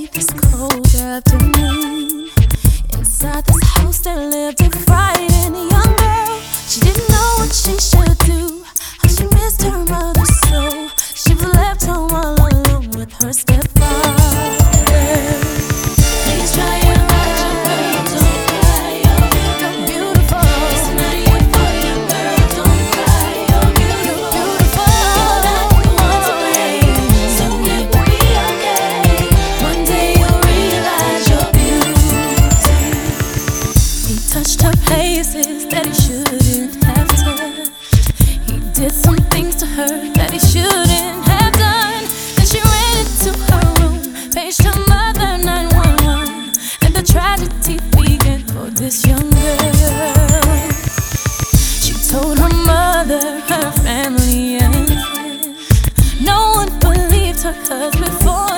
Saturday, this cold afternoon. to us before.